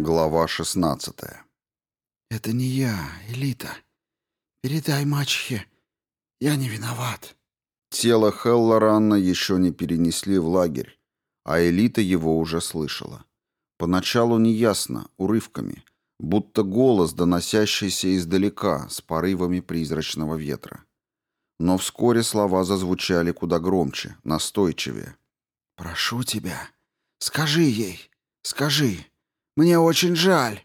Глава 16 «Это не я, Элита. Передай мачехе, я не виноват». Тело Хеллоранна еще не перенесли в лагерь, а Элита его уже слышала. Поначалу неясно, урывками, будто голос, доносящийся издалека, с порывами призрачного ветра. Но вскоре слова зазвучали куда громче, настойчивее. «Прошу тебя, скажи ей, скажи, мне очень жаль».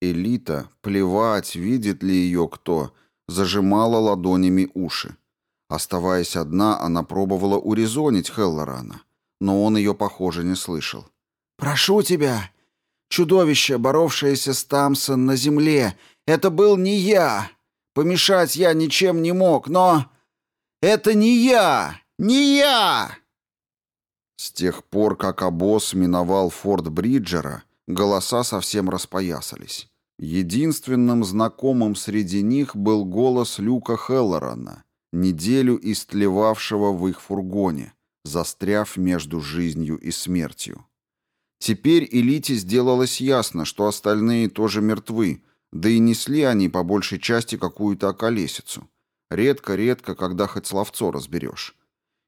Элита, плевать, видит ли ее кто, зажимала ладонями уши. Оставаясь одна, она пробовала урезонить Хеллорана, но он ее, похоже, не слышал. «Прошу тебя, чудовище, боровшееся с Тамсон на земле, это был не я. Помешать я ничем не мог, но... Это не я! Не я!» С тех пор, как обоз миновал форт Бриджера, голоса совсем распоясались. Единственным знакомым среди них был голос Люка Хеллорана, неделю истлевавшего в их фургоне, застряв между жизнью и смертью. Теперь элите сделалось ясно, что остальные тоже мертвы, да и несли они по большей части какую-то околесицу. Редко-редко, когда хоть словцо разберешь.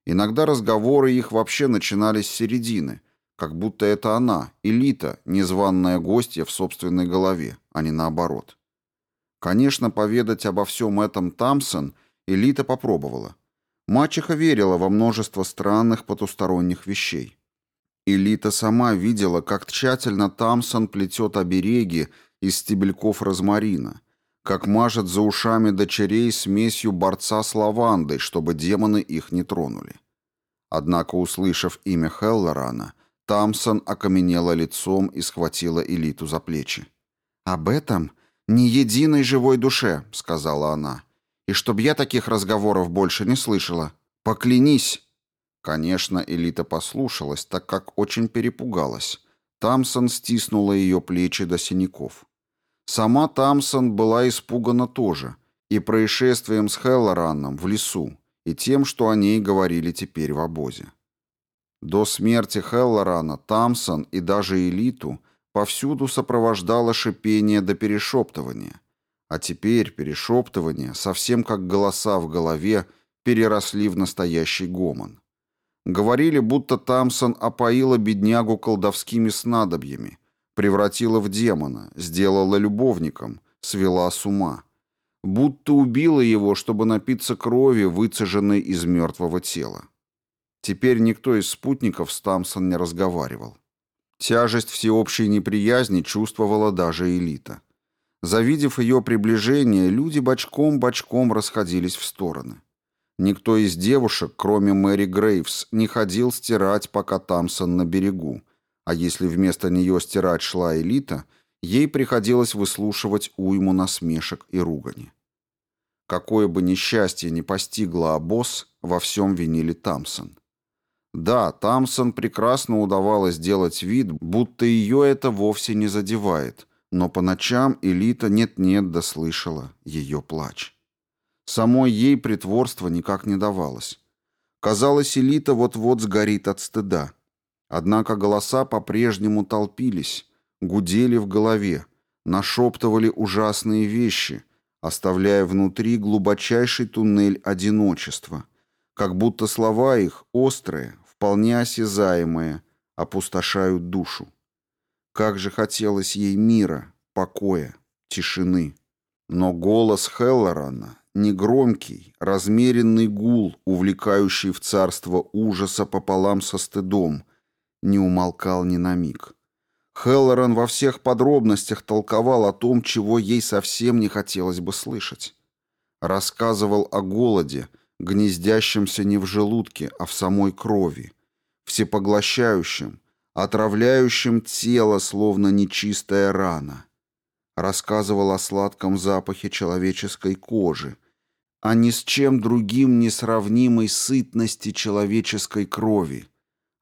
Иногда разговоры их вообще начинались с середины, как будто это она, элита, незваная гостья в собственной голове, а не наоборот. Конечно, поведать обо всем этом Тамсон элита попробовала. Мачеха верила во множество странных потусторонних вещей. Элита сама видела, как тщательно Тамсон плетет обереги из стебельков розмарина, как мажет за ушами дочерей смесью борца с лавандой, чтобы демоны их не тронули. Однако, услышав имя Хеллорана, Тамсон окаменела лицом и схватила Элиту за плечи. «Об этом ни единой живой душе», — сказала она. «И чтоб я таких разговоров больше не слышала. Поклянись!» Конечно, Элита послушалась, так как очень перепугалась. Тамсон стиснула ее плечи до синяков. Сама Тамсон была испугана тоже, и происшествием с Хеллораном в лесу, и тем, что о ней говорили теперь в обозе. До смерти Хеллорана Тамсон и даже Элиту повсюду сопровождало шипение до перешептывания, а теперь перешептывания, совсем как голоса в голове, переросли в настоящий гомон. Говорили, будто Тамсон опоила беднягу колдовскими снадобьями, превратила в демона, сделала любовником, свела с ума. Будто убила его, чтобы напиться крови, выцеженной из мертвого тела. Теперь никто из спутников с Тамсон не разговаривал. Тяжесть всеобщей неприязни чувствовала даже элита. Завидев ее приближение, люди бочком-бочком расходились в стороны. Никто из девушек, кроме Мэри Грейвс, не ходил стирать, пока Тамсон на берегу, а если вместо нее стирать шла элита, ей приходилось выслушивать уйму насмешек и ругани. Какое бы несчастье ни постигло обоз, во всем винили Тамсон. Да, Тамсон прекрасно удавалось делать вид, будто ее это вовсе не задевает, но по ночам элита нет-нет дослышала ее плач. Самой ей притворство никак не давалось. Казалось, элита вот-вот сгорит от стыда. Однако голоса по-прежнему толпились, гудели в голове, нашептывали ужасные вещи, оставляя внутри глубочайший туннель одиночества, как будто слова их, острые, вполне осязаемые, опустошают душу. Как же хотелось ей мира, покоя, тишины. Но голос Хеллорана, Негромкий, размеренный гул, увлекающий в царство ужаса пополам со стыдом, не умолкал ни на миг. Хеллоран во всех подробностях толковал о том, чего ей совсем не хотелось бы слышать. Рассказывал о голоде, гнездящемся не в желудке, а в самой крови, всепоглощающем, отравляющем тело, словно нечистая рана. Рассказывал о сладком запахе человеческой кожи, а ни с чем другим не сравнимой сытности человеческой крови,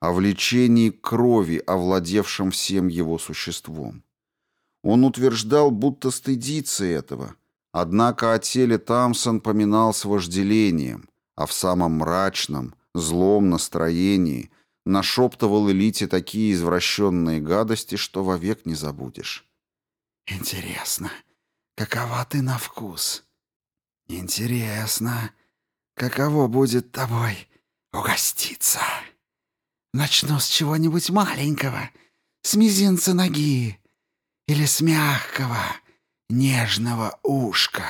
о влечении крови, овладевшем всем его существом. Он утверждал, будто стыдится этого, однако о теле Тамсон поминал с вожделением, а в самом мрачном, злом настроении нашептывал Элите такие извращенные гадости, что вовек не забудешь. «Интересно, какова ты на вкус? Интересно, каково будет тобой угоститься? Начну с чего-нибудь маленького, с мизинца ноги или с мягкого, нежного ушка».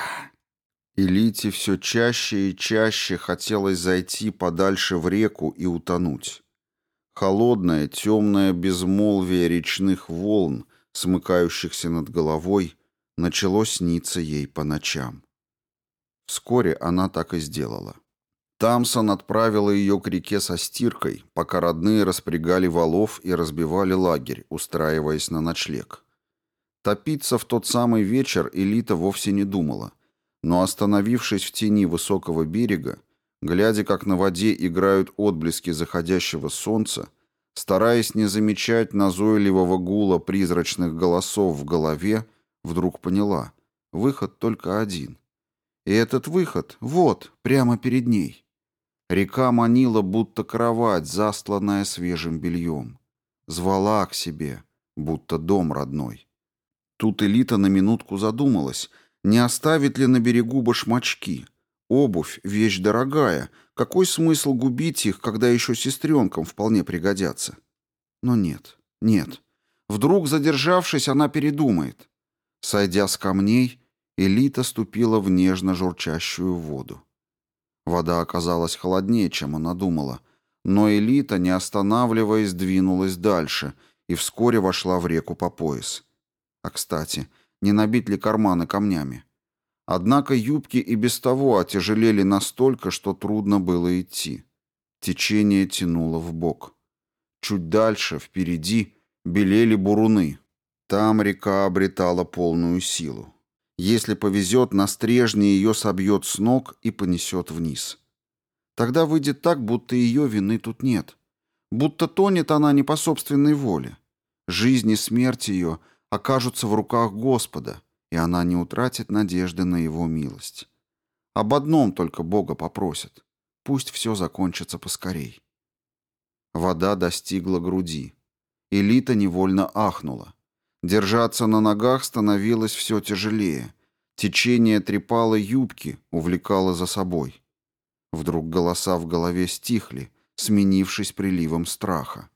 Элите все чаще и чаще хотелось зайти подальше в реку и утонуть. Холодное, темное безмолвие речных волн, смыкающихся над головой, начало сниться ей по ночам. Вскоре она так и сделала. Тамсон отправила ее к реке со стиркой, пока родные распрягали валов и разбивали лагерь, устраиваясь на ночлег. Топиться в тот самый вечер Элита вовсе не думала — но остановившись в тени высокого берега, глядя, как на воде играют отблески заходящего солнца, стараясь не замечать назойливого гула призрачных голосов в голове, вдруг поняла — выход только один. И этот выход вот, прямо перед ней. Река манила, будто кровать, застланная свежим бельем. Звала к себе, будто дом родной. Тут Элита на минутку задумалась — не оставит ли на берегу башмачки? Обувь — вещь дорогая. Какой смысл губить их, когда еще сестренкам вполне пригодятся? Но нет, нет. Вдруг, задержавшись, она передумает. Сойдя с камней, Элита ступила в нежно журчащую воду. Вода оказалась холоднее, чем она думала, но Элита, не останавливаясь, двинулась дальше и вскоре вошла в реку по пояс. А, кстати, — не набить ли карманы камнями. Однако юбки и без того отяжелели настолько, что трудно было идти. Течение тянуло в бок. Чуть дальше, впереди, белели буруны. Там река обретала полную силу. Если повезет, на стрежне ее собьет с ног и понесет вниз. Тогда выйдет так, будто ее вины тут нет. Будто тонет она не по собственной воле. Жизнь и смерть ее — окажутся в руках Господа, и она не утратит надежды на Его милость. Об одном только Бога попросит. Пусть все закончится поскорей. Вода достигла груди. Элита невольно ахнула. Держаться на ногах становилось все тяжелее. Течение трепало юбки, увлекало за собой. Вдруг голоса в голове стихли, сменившись приливом страха.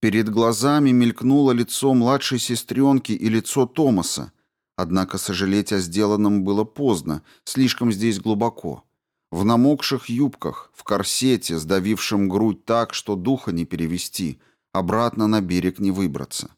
Перед глазами мелькнуло лицо младшей сестренки и лицо Томаса. Однако сожалеть о сделанном было поздно, слишком здесь глубоко. В намокших юбках, в корсете, сдавившем грудь так, что духа не перевести, обратно на берег не выбраться.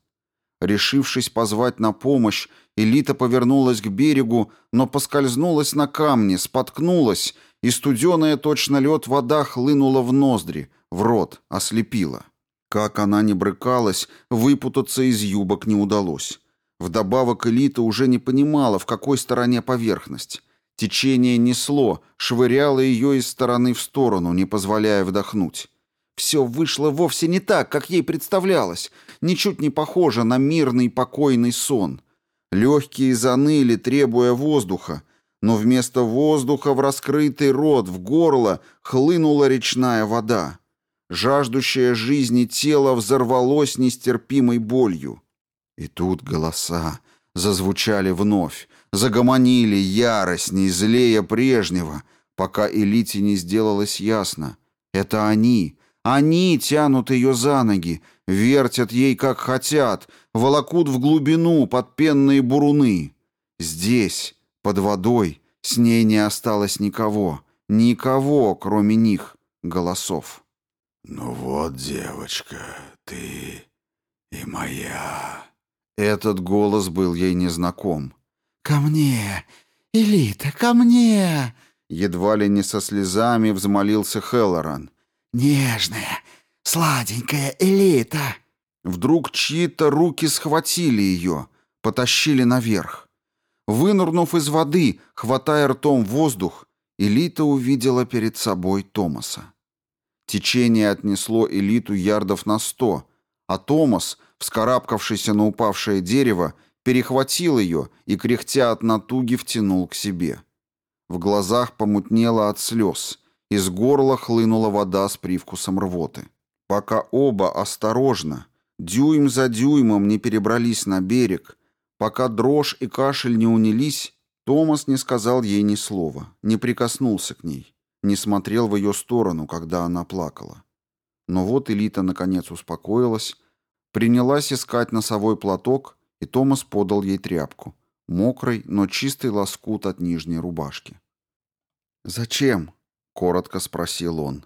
Решившись позвать на помощь, Элита повернулась к берегу, но поскользнулась на камне, споткнулась, и студеная точно лед вода хлынула в ноздри, в рот, ослепила. Как она не брыкалась, выпутаться из юбок не удалось. Вдобавок элита уже не понимала, в какой стороне поверхность. Течение несло, швыряло ее из стороны в сторону, не позволяя вдохнуть. Все вышло вовсе не так, как ей представлялось, ничуть не похоже на мирный покойный сон. Легкие заныли, требуя воздуха, но вместо воздуха в раскрытый рот, в горло хлынула речная вода. Жаждущее жизни тело взорвалось нестерпимой болью. И тут голоса зазвучали вновь, загомонили яростней, злее прежнего, пока Элите не сделалось ясно. Это они, они тянут ее за ноги, вертят ей как хотят, волокут в глубину под пенные буруны. Здесь, под водой, с ней не осталось никого, никого, кроме них, голосов. «Ну вот, девочка, ты и моя». Этот голос был ей незнаком. «Ко мне! Элита, ко мне!» Едва ли не со слезами взмолился Хеллоран. «Нежная, сладенькая Элита!» Вдруг чьи-то руки схватили ее, потащили наверх. Вынурнув из воды, хватая ртом воздух, Элита увидела перед собой Томаса. Течение отнесло элиту ярдов на сто, а Томас, вскарабкавшийся на упавшее дерево, перехватил ее и, кряхтя от натуги, втянул к себе. В глазах помутнело от слез, из горла хлынула вода с привкусом рвоты. Пока оба осторожно, дюйм за дюймом не перебрались на берег, пока дрожь и кашель не унились, Томас не сказал ей ни слова, не прикоснулся к ней, не смотрел в ее сторону, когда она плакала. Но вот Элита наконец успокоилась, принялась искать носовой платок, и Томас подал ей тряпку. Мокрый, но чистый лоскут от нижней рубашки. «Зачем?» — коротко спросил он.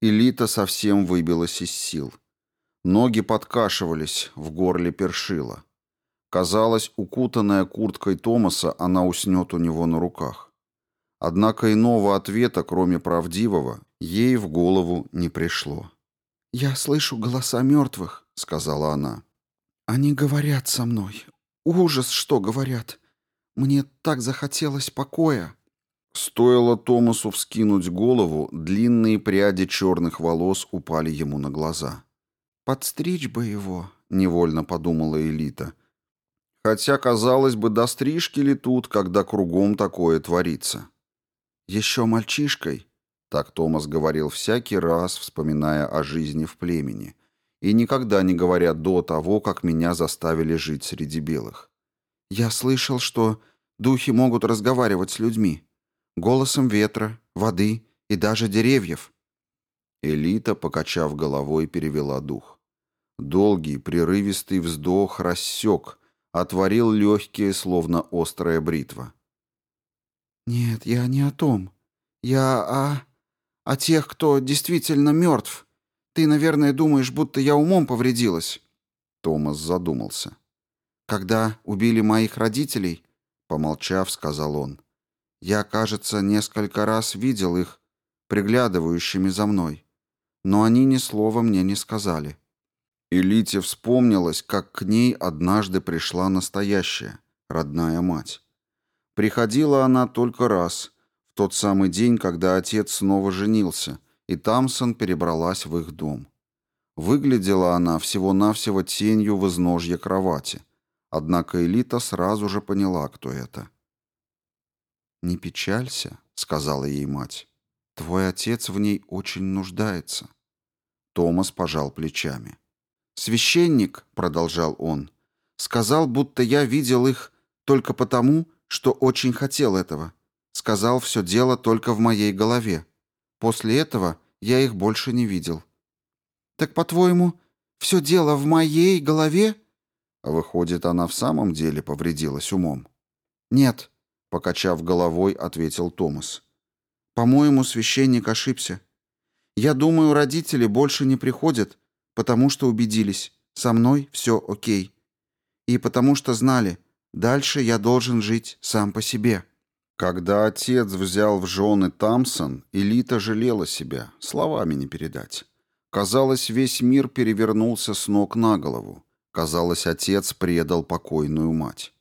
Элита совсем выбилась из сил. Ноги подкашивались, в горле першило. Казалось, укутанная курткой Томаса, она уснет у него на руках. Однако иного ответа, кроме правдивого, ей в голову не пришло. «Я слышу голоса мертвых», — сказала она. «Они говорят со мной. Ужас, что говорят. Мне так захотелось покоя». Стоило Томасу вскинуть голову, длинные пряди черных волос упали ему на глаза. «Подстричь бы его», — невольно подумала Элита. Хотя, казалось бы, до стрижки ли тут, когда кругом такое творится. «Еще мальчишкой», — так Томас говорил всякий раз, вспоминая о жизни в племени, и никогда не говоря до того, как меня заставили жить среди белых. «Я слышал, что духи могут разговаривать с людьми, голосом ветра, воды и даже деревьев». Элита, покачав головой, перевела дух. Долгий, прерывистый вздох рассек, отворил легкие, словно острая бритва. «Нет, я не о том. Я о... о тех, кто действительно мертв. Ты, наверное, думаешь, будто я умом повредилась». Томас задумался. «Когда убили моих родителей, — помолчав, сказал он, — я, кажется, несколько раз видел их, приглядывающими за мной, но они ни слова мне не сказали. Элите вспомнилось, как к ней однажды пришла настоящая, родная мать. Приходила она только раз, в тот самый день, когда отец снова женился, и Тамсон перебралась в их дом. Выглядела она всего-навсего тенью в изножье кровати, однако Элита сразу же поняла, кто это. «Не печалься», — сказала ей мать. «Твой отец в ней очень нуждается». Томас пожал плечами. «Священник», — продолжал он, — «сказал, будто я видел их только потому, что очень хотел этого. Сказал, все дело только в моей голове. После этого я их больше не видел». «Так, по-твоему, все дело в моей голове?» Выходит, она в самом деле повредилась умом. «Нет», — покачав головой, ответил Томас. «По-моему, священник ошибся. Я думаю, родители больше не приходят, потому что убедились, со мной все окей. И потому что знали, дальше я должен жить сам по себе. Когда отец взял в жены Тамсон, Элита жалела себя, словами не передать. Казалось, весь мир перевернулся с ног на голову. Казалось, отец предал покойную мать.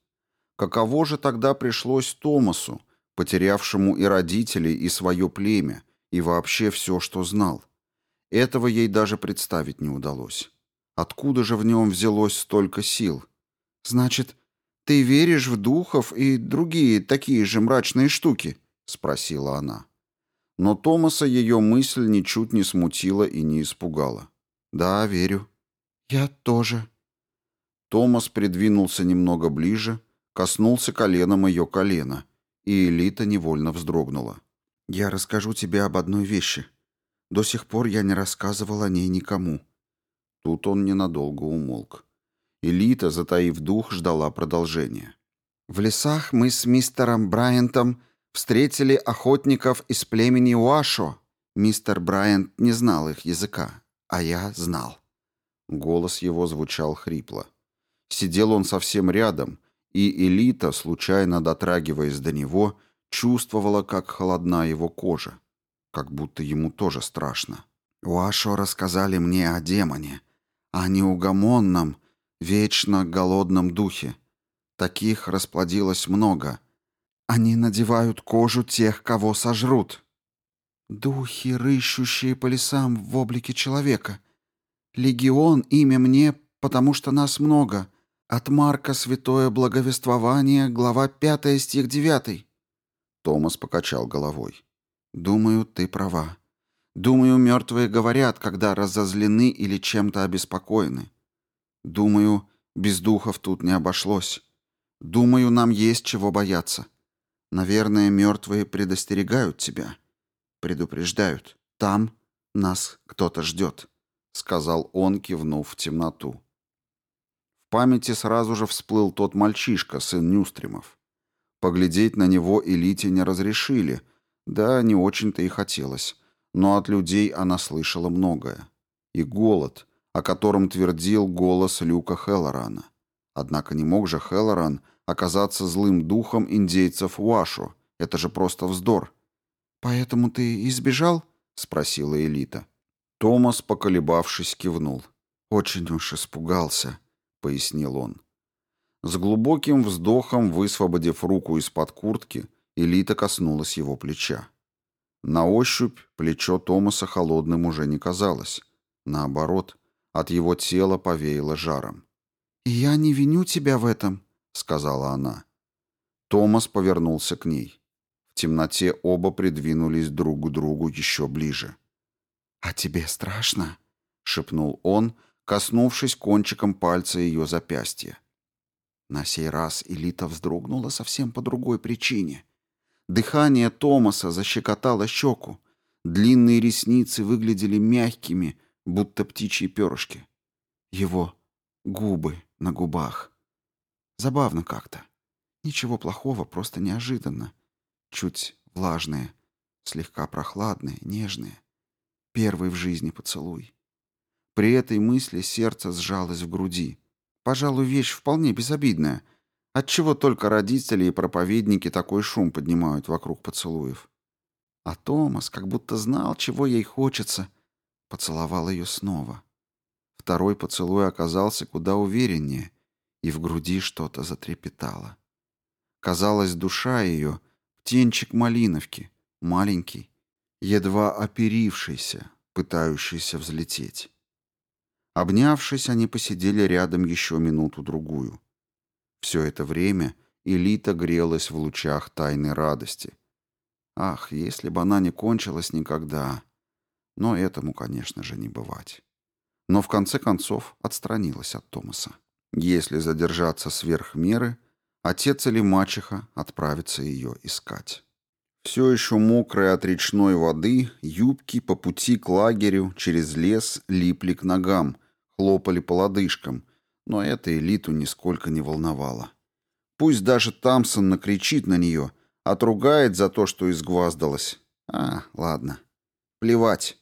Каково же тогда пришлось Томасу, потерявшему и родителей, и свое племя, и вообще все, что знал? Этого ей даже представить не удалось. Откуда же в нем взялось столько сил? «Значит, ты веришь в духов и другие такие же мрачные штуки?» — спросила она. Но Томаса ее мысль ничуть не смутила и не испугала. «Да, верю». «Я тоже». Томас придвинулся немного ближе, коснулся коленом ее колена, и Элита невольно вздрогнула. «Я расскажу тебе об одной вещи», до сих пор я не рассказывал о ней никому». Тут он ненадолго умолк. Элита, затаив дух, ждала продолжения. «В лесах мы с мистером Брайантом встретили охотников из племени Уашо. Мистер Брайант не знал их языка, а я знал». Голос его звучал хрипло. Сидел он совсем рядом, и Элита, случайно дотрагиваясь до него, чувствовала, как холодна его кожа как будто ему тоже страшно. «Уашо рассказали мне о демоне, о неугомонном, вечно голодном духе. Таких расплодилось много. Они надевают кожу тех, кого сожрут. Духи, рыщущие по лесам в облике человека. Легион — имя мне, потому что нас много. От Марка Святое Благовествование, глава 5, стих 9. Томас покачал головой. «Думаю, ты права. Думаю, мертвые говорят, когда разозлены или чем-то обеспокоены. Думаю, без духов тут не обошлось. Думаю, нам есть чего бояться. Наверное, мертвые предостерегают тебя. Предупреждают. Там нас кто-то ждет», — сказал он, кивнув в темноту. В памяти сразу же всплыл тот мальчишка, сын Нюстримов. Поглядеть на него элите не разрешили, да не очень-то и хотелось, но от людей она слышала многое. И голод, о котором твердил голос Люка Хеллорана. Однако не мог же Хеллоран оказаться злым духом индейцев Уашу. Это же просто вздор. «Поэтому ты избежал?» — спросила Элита. Томас, поколебавшись, кивнул. «Очень уж испугался», — пояснил он. С глубоким вздохом, высвободив руку из-под куртки, Элита коснулась его плеча. На ощупь плечо Томаса холодным уже не казалось. Наоборот, от его тела повеяло жаром. «Я не виню тебя в этом», — сказала она. Томас повернулся к ней. В темноте оба придвинулись друг к другу еще ближе. «А тебе страшно?» — шепнул он, коснувшись кончиком пальца ее запястья. На сей раз Элита вздрогнула совсем по другой причине. Дыхание Томаса защекотало щеку. Длинные ресницы выглядели мягкими, будто птичьи перышки. Его губы на губах. Забавно как-то. Ничего плохого, просто неожиданно. Чуть влажные, слегка прохладные, нежные. Первый в жизни поцелуй. При этой мысли сердце сжалось в груди. Пожалуй, вещь вполне безобидная — Отчего только родители и проповедники такой шум поднимают вокруг поцелуев? А Томас, как будто знал, чего ей хочется, поцеловал ее снова. Второй поцелуй оказался куда увереннее, и в груди что-то затрепетало. Казалось, душа ее — птенчик малиновки, маленький, едва оперившийся, пытающийся взлететь. Обнявшись, они посидели рядом еще минуту-другую. Все это время Элита грелась в лучах тайной радости. Ах, если бы она не кончилась никогда. Но этому, конечно же, не бывать. Но в конце концов отстранилась от Томаса. Если задержаться сверх меры, отец или мачеха отправится ее искать. Все еще мокрые от речной воды, юбки по пути к лагерю через лес липли к ногам, хлопали по лодыжкам, но это элиту нисколько не волновало. Пусть даже Тамсон накричит на нее, отругает за то, что изгваздалась. А, ладно. Плевать.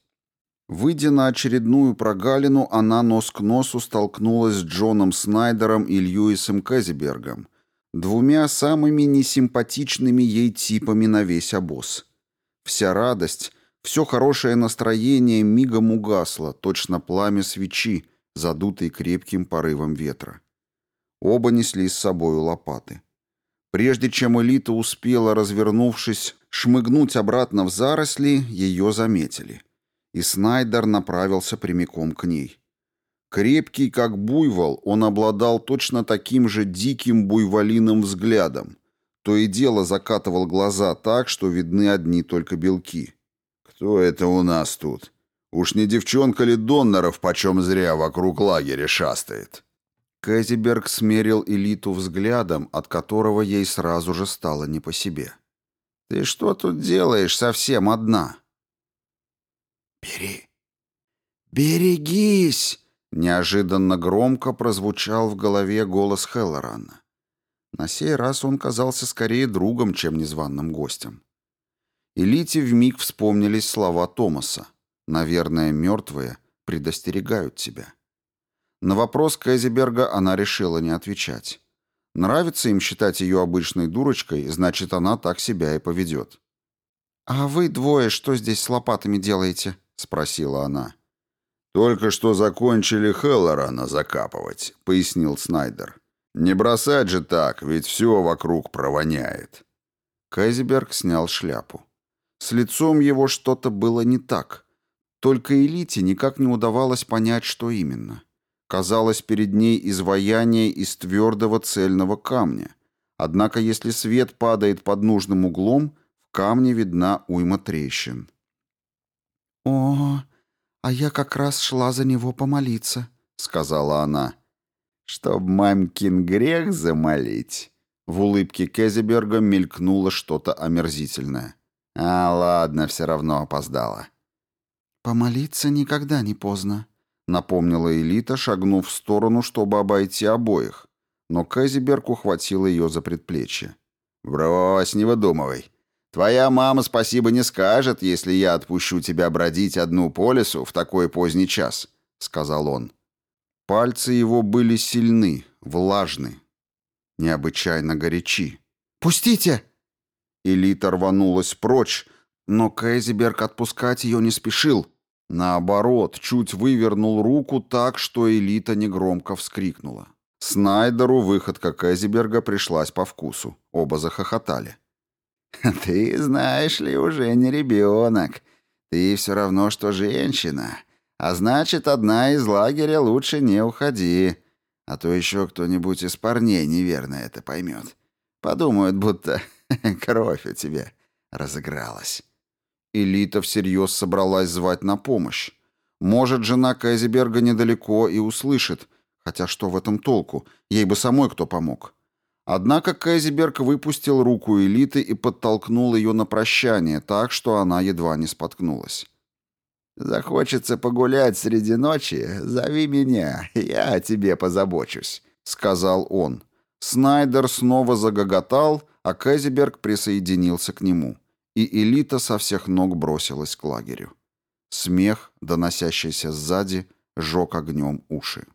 Выйдя на очередную прогалину, она нос к носу столкнулась с Джоном Снайдером и Льюисом Казибергом, двумя самыми несимпатичными ей типами на весь обоз. Вся радость, все хорошее настроение мигом угасло, точно пламя свечи, задутый крепким порывом ветра. Оба несли с собою лопаты. Прежде чем элита успела, развернувшись, шмыгнуть обратно в заросли, ее заметили. И Снайдер направился прямиком к ней. Крепкий, как буйвол, он обладал точно таким же диким буйволиным взглядом. То и дело закатывал глаза так, что видны одни только белки. «Кто это у нас тут?» Уж не девчонка ли Доннеров почем зря вокруг лагеря шастает?» Кэзиберг смерил элиту взглядом, от которого ей сразу же стало не по себе. «Ты что тут делаешь совсем одна?» «Бери! Берегись!» Неожиданно громко прозвучал в голове голос Хеллорана. На сей раз он казался скорее другом, чем незваным гостем. Элите вмиг вспомнились слова Томаса. Наверное, мертвые предостерегают тебя. На вопрос Кэзиберга она решила не отвечать. Нравится им считать ее обычной дурочкой, значит, она так себя и поведет. «А вы двое что здесь с лопатами делаете?» — спросила она. «Только что закончили Хеллорана закапывать», — пояснил Снайдер. «Не бросать же так, ведь все вокруг провоняет». Кэзиберг снял шляпу. С лицом его что-то было не так. Только элите никак не удавалось понять, что именно. Казалось, перед ней изваяние из твердого цельного камня. Однако, если свет падает под нужным углом, в камне видна уйма трещин. «О, «А я как раз шла за него помолиться», — сказала она. «Чтоб мамкин грех замолить». В улыбке Кезеберга мелькнуло что-то омерзительное. «А, ладно, все равно опоздала». «Помолиться никогда не поздно», — напомнила Элита, шагнув в сторону, чтобы обойти обоих. Но Кезеберг ухватил ее за предплечье. «Брось, не выдумывай. Твоя мама спасибо не скажет, если я отпущу тебя бродить одну по лесу в такой поздний час», — сказал он. Пальцы его были сильны, влажны, необычайно горячи. «Пустите!» Элита рванулась прочь, но Кейзеберг отпускать ее не спешил. Наоборот, чуть вывернул руку так, что Элита негромко вскрикнула. Снайдеру выходка Кейзеберга пришлась по вкусу. Оба захохотали. «Ты, знаешь ли, уже не ребенок. Ты все равно, что женщина. А значит, одна из лагеря лучше не уходи. А то еще кто-нибудь из парней неверно это поймет. Подумают, будто кровь у тебя разыгралась». Элита всерьез собралась звать на помощь. Может, жена Кайзеберга недалеко и услышит. Хотя что в этом толку? Ей бы самой кто помог. Однако Кайзеберг выпустил руку Элиты и подтолкнул ее на прощание, так что она едва не споткнулась. «Захочется погулять среди ночи? Зови меня, я о тебе позабочусь», — сказал он. Снайдер снова загоготал, а Кайзеберг присоединился к нему. И Элита со всех ног бросилась к лагерю. Смех, доносящийся сзади, жег огнем уши.